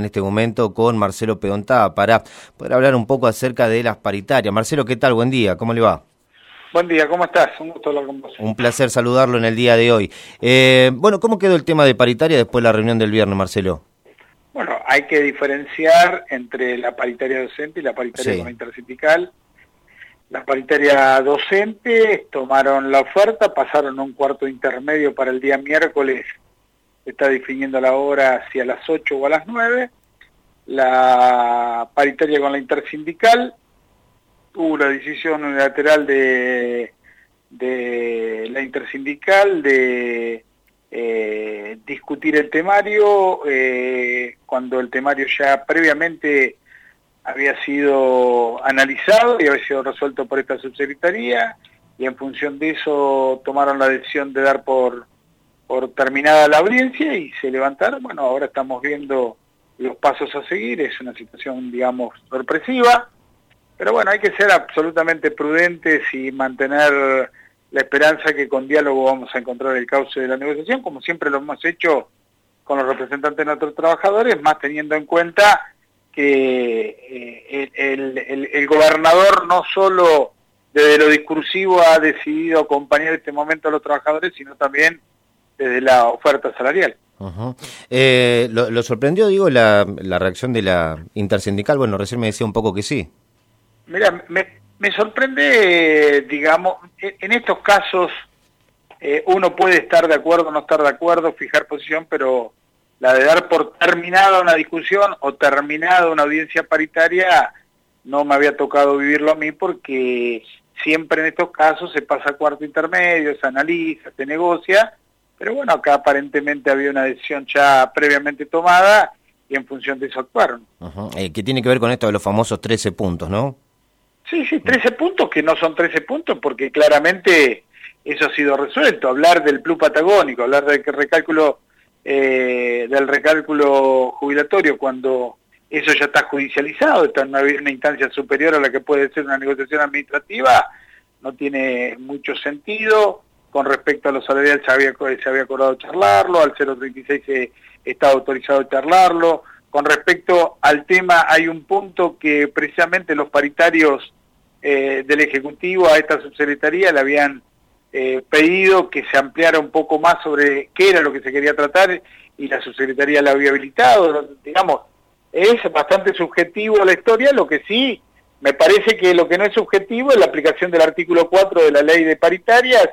en este momento con Marcelo Pedontá para poder hablar un poco acerca de las paritarias. Marcelo, ¿qué tal? Buen día, ¿cómo le va? Buen día, ¿cómo estás? Un gusto hablar con vos. Un placer saludarlo en el día de hoy. Eh, bueno, ¿cómo quedó el tema de paritaria después de la reunión del viernes, Marcelo? Bueno, hay que diferenciar entre la paritaria docente y la paritaria sí. intersindical. La paritaria docente tomaron la oferta, pasaron un cuarto intermedio para el día miércoles está definiendo la hora si a las 8 o a las 9. La paritaria con la intersindical, hubo una decisión unilateral de, de la intersindical de eh, discutir el temario eh, cuando el temario ya previamente había sido analizado y había sido resuelto por esta subsecretaría y en función de eso tomaron la decisión de dar por por terminada la audiencia y se levantaron. Bueno, ahora estamos viendo los pasos a seguir, es una situación, digamos, sorpresiva, pero bueno, hay que ser absolutamente prudentes y mantener la esperanza que con diálogo vamos a encontrar el cauce de la negociación, como siempre lo hemos hecho con los representantes de nuestros trabajadores, más teniendo en cuenta que eh, el, el, el, gobernador no solo desde lo discursivo ha decidido acompañar este momento a los trabajadores, sino también desde la oferta salarial. eh, ¿lo, ¿lo, sorprendió, digo, la, la, reacción de la intersindical? Bueno, recién me decía un poco que sí. Mira, me, me sorprende, digamos, en estos casos eh, uno puede estar de acuerdo no estar de acuerdo, fijar posición, pero la de dar por terminada una discusión o terminada una audiencia paritaria no me había tocado vivirlo a mí porque siempre en estos casos se pasa a cuarto intermedio, se analiza, se negocia, pero bueno, acá aparentemente había una decisión ya previamente tomada y en función de eso actuaron. Uh -huh. eh, que tiene que ver con esto de los famosos 13 puntos, ¿no? Sí, sí, 13 puntos que no son 13 puntos porque claramente eso ha sido resuelto. Hablar del plus patagónico, hablar del recálculo, eh, del recálculo jubilatorio cuando eso ya está judicializado, está en una, una instancia superior a la que puede ser una negociación administrativa, no tiene mucho sentido con respecto a los salariales se había, se había acordado charlarlo, al 036 se está autorizado charlarlo, con respecto al tema hay un punto que precisamente los paritarios eh, del Ejecutivo a esta subsecretaría le habían eh, pedido que se ampliara un poco más sobre qué era lo que se quería tratar y la subsecretaría la había habilitado, digamos, es bastante subjetivo la historia, lo que sí me parece que lo que no es subjetivo es la aplicación del artículo 4 de la ley de paritarias,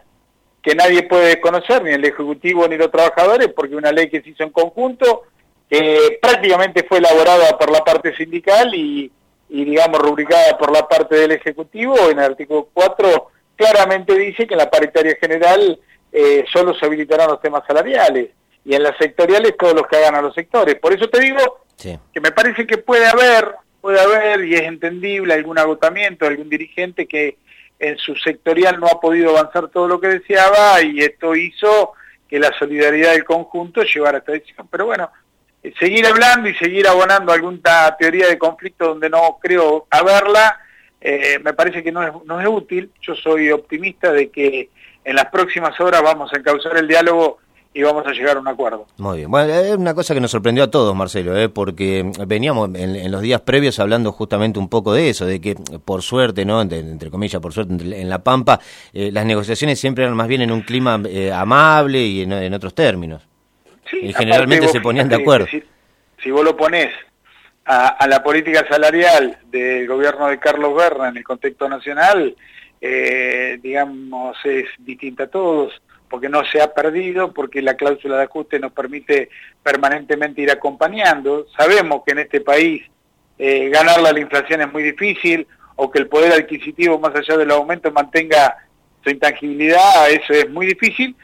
que nadie puede desconocer, ni el Ejecutivo ni los trabajadores, porque una ley que se hizo en conjunto, que prácticamente fue elaborada por la parte sindical y, y, digamos, rubricada por la parte del Ejecutivo, en el artículo 4 claramente dice que en la paritaria general eh, solo se habilitarán los temas salariales, y en las sectoriales todos los que hagan a los sectores. Por eso te digo sí. que me parece que puede haber, puede haber, y es entendible, algún agotamiento, algún dirigente que en su sectorial no ha podido avanzar todo lo que deseaba y esto hizo que la solidaridad del conjunto llevara a esta decisión. Pero bueno, eh, seguir hablando y seguir abonando alguna teoría de conflicto donde no creo haberla, eh, me parece que no no es útil. Yo soy optimista de que en las próximas horas vamos a encauzar el diálogo y vamos a llegar a un acuerdo. Muy bien. Bueno, es una cosa que nos sorprendió a todos, Marcelo, ¿eh? porque veníamos en, en, los días previos hablando justamente un poco de eso, de que por suerte, ¿no? entre, entre comillas, por suerte, entre, en La Pampa, eh, las negociaciones siempre eran más bien en un clima eh, amable y en, en, otros términos. Sí, y generalmente vos, se ponían de acuerdo. Si, si vos lo ponés a, a, la política salarial del gobierno de Carlos Berna en el contexto nacional, eh, digamos, es distinta a todos porque no se ha perdido, porque la cláusula de ajuste nos permite permanentemente ir acompañando. Sabemos que en este país eh, ganarla la inflación es muy difícil, o que el poder adquisitivo, más allá del aumento, mantenga su intangibilidad, eso es muy difícil,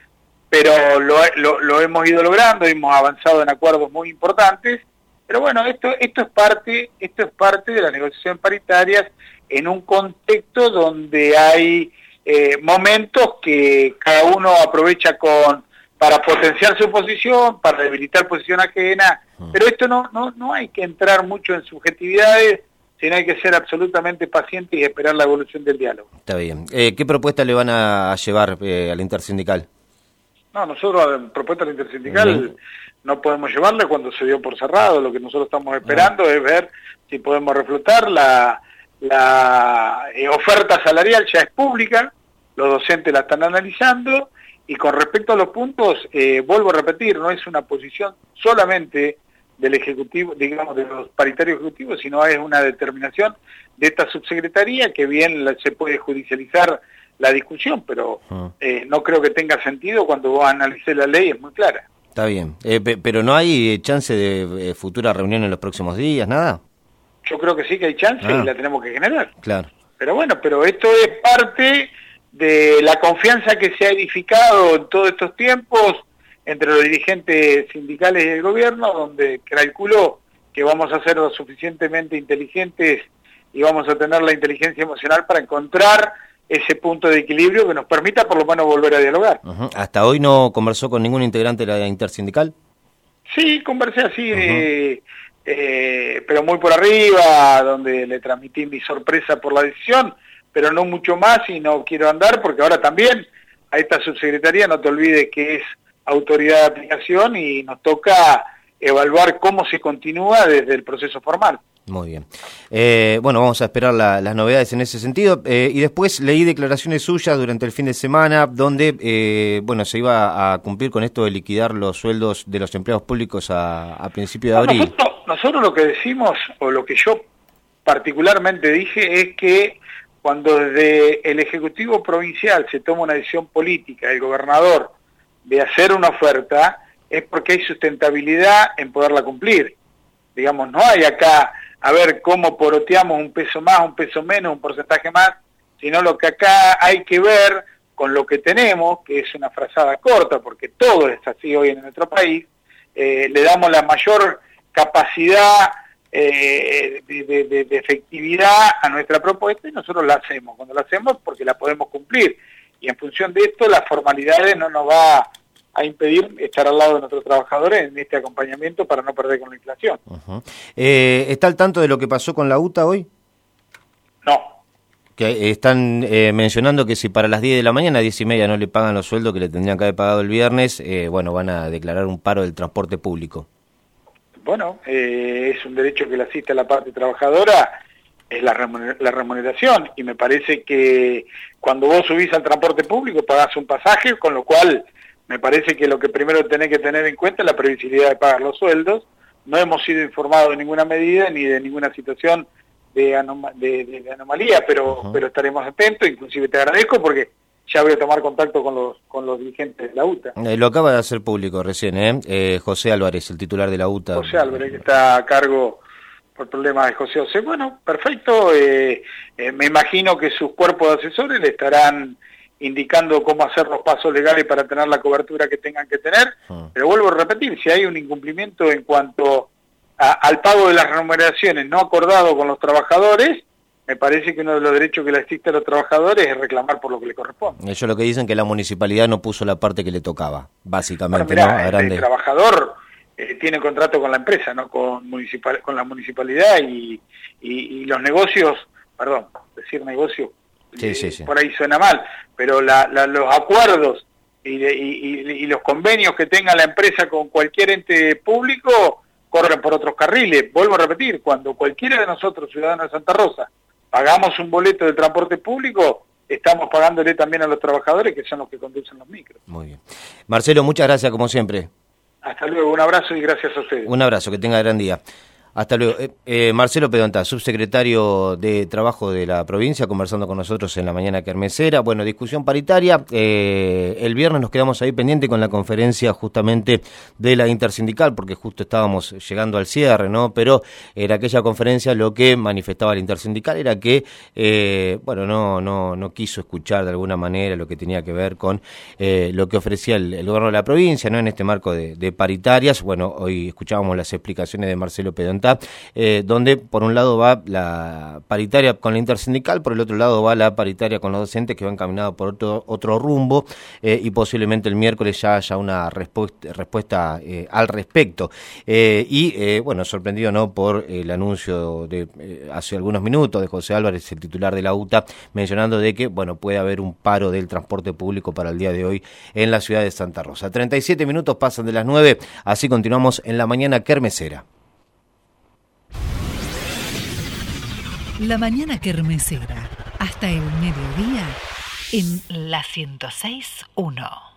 pero lo, hemos ido logrando, hemos avanzado en acuerdos muy importantes, pero bueno, esto, esto, es parte, esto es parte de la negociación paritarias en un contexto donde hay eh, momentos que cada uno aprovecha con para potenciar su posición, para debilitar posición ajena, pero esto no, no, no hay que entrar mucho en subjetividades, sino hay que ser absolutamente paciente y esperar la evolución del diálogo. Está bien. Eh, ¿Qué propuesta le van a llevar eh, al intersindical? No, nosotros, la propuesta del intersindical, uh -huh. no podemos llevarle cuando se dio por cerrado. Lo que nosotros estamos esperando es ver si podemos reflotar la, la eh, oferta salarial ya es pública, los docentes la están analizando y con respecto a los puntos, eh, vuelvo a repetir, no es una posición solamente del Ejecutivo, digamos, de los paritarios ejecutivos, sino es una determinación de esta subsecretaría que bien se puede judicializar la discusión, pero ah. eh, no creo que tenga sentido cuando vos analicé la ley, es muy clara. Está bien, eh, pero ¿no hay chance de futura reunión en los próximos días, nada? Yo creo que sí que hay chance y ah. la tenemos que generar. Claro. Pero bueno, pero esto es parte de la confianza que se ha edificado en todos estos tiempos entre los dirigentes sindicales y el gobierno, donde calculo que vamos a ser lo suficientemente inteligentes y vamos a tener la inteligencia emocional para encontrar ese punto de equilibrio que nos permita por lo menos volver a dialogar. ¿Hasta hoy no conversó con ningún integrante de la intersindical? Sí, conversé así, eh, eh, pero muy por arriba, donde le transmití mi sorpresa por la decisión, pero no mucho más y no quiero andar porque ahora también a esta subsecretaría no te olvides que es autoridad de aplicación y nos toca evaluar cómo se continúa desde el proceso formal. Muy bien. Eh, bueno, vamos a esperar las novedades en ese sentido. Eh, y después leí declaraciones suyas durante el fin de semana donde, eh, bueno, se iba a cumplir con esto de liquidar los sueldos de los empleados públicos a, a principio de abril. Nosotros, nosotros lo que decimos, o lo que yo particularmente dije, es que cuando desde el Ejecutivo Provincial se toma una decisión política, el gobernador, de hacer una oferta, es porque hay sustentabilidad en poderla cumplir. Digamos, no hay acá a ver cómo poroteamos un peso más, un peso menos, un porcentaje más, sino lo que acá hay que ver con lo que tenemos, que es una frazada corta, porque todo es así hoy en nuestro país, eh, le damos la mayor capacidad eh, de, efectividad a nuestra propuesta y nosotros la hacemos. Cuando la hacemos porque la podemos cumplir. Y en función de esto, las formalidades no nos va a impedir estar al lado de nuestros trabajadores en este acompañamiento para no perder con la inflación. Eh, ¿Está al tanto de lo que pasó con la UTA hoy? No. Que están eh, mencionando que si para las 10 de la mañana, 10 y media, no le pagan los sueldos que le tendrían que haber pagado el viernes, bueno, van a declarar un paro del transporte público bueno, eh, es un derecho que le asiste a la parte trabajadora, es la, remuneración, y me parece que cuando vos subís al transporte público pagás un pasaje, con lo cual me parece que lo que primero tenés que tener en cuenta es la previsibilidad de pagar los sueldos. No hemos sido informados de ninguna medida ni de ninguna situación de, anomalía, pero, pero estaremos atentos, inclusive te agradezco porque ya voy a tomar contacto con los, con los dirigentes de la UTA. Eh, lo acaba de hacer público recién, ¿eh? ¿eh? José Álvarez, el titular de la UTA. José Álvarez, que está a cargo por problemas de José José. Bueno, perfecto. Eh, me imagino que sus cuerpos de asesores le estarán indicando cómo hacer los pasos legales para tener la cobertura que tengan que tener. Ah. Pero vuelvo a repetir, si hay un incumplimiento en cuanto al pago de las remuneraciones no acordado con los trabajadores, me parece que uno de los derechos que le asiste a los trabajadores es reclamar por lo que le corresponde. Ellos lo que dicen que la municipalidad no puso la parte que le tocaba, básicamente. El trabajador eh, tiene contrato con la empresa, no con municipal, con la municipalidad y, los negocios, perdón, decir negocios eh, por ahí suena mal, pero los acuerdos y, los convenios que tenga la empresa con cualquier ente público corren por otros carriles. Vuelvo a repetir, cuando cualquiera de nosotros, ciudadanos de Santa Rosa, pagamos un boleto de transporte público, estamos pagándole también a los trabajadores que son los que conducen los micros. Muy bien. Marcelo, muchas gracias como siempre. Hasta luego, un abrazo y gracias a ustedes. Un abrazo, que tenga gran día. Hasta luego. Eh, eh, Marcelo Pedonta, subsecretario de Trabajo de la provincia, conversando con nosotros en la mañana kermesera. Bueno, discusión paritaria. Eh, el viernes nos quedamos ahí pendiente con la conferencia justamente de la intersindical, porque justo estábamos llegando al cierre, ¿no? Pero en aquella conferencia lo que manifestaba la intersindical era que, bueno, no, no, no quiso escuchar de alguna manera lo que tenía que ver con lo que ofrecía el, gobierno de la provincia, ¿no? En este marco de, de paritarias. Bueno, hoy escuchábamos las explicaciones de Marcelo Pedonta Eh, donde por un lado va la paritaria con la intersindical, por el otro lado va la paritaria con los docentes que van caminando por otro, otro rumbo eh, y posiblemente el miércoles ya haya una respuesta, respuesta eh, al respecto. y bueno, sorprendido no por el anuncio de hace algunos minutos de José Álvarez, el titular de la UTA, mencionando de que bueno puede haber un paro del transporte público para el día de hoy en la ciudad de Santa Rosa. 37 minutos pasan de las 9, así continuamos en la mañana kermesera. La mañana kermesera, hasta el mediodía, en la 106.1.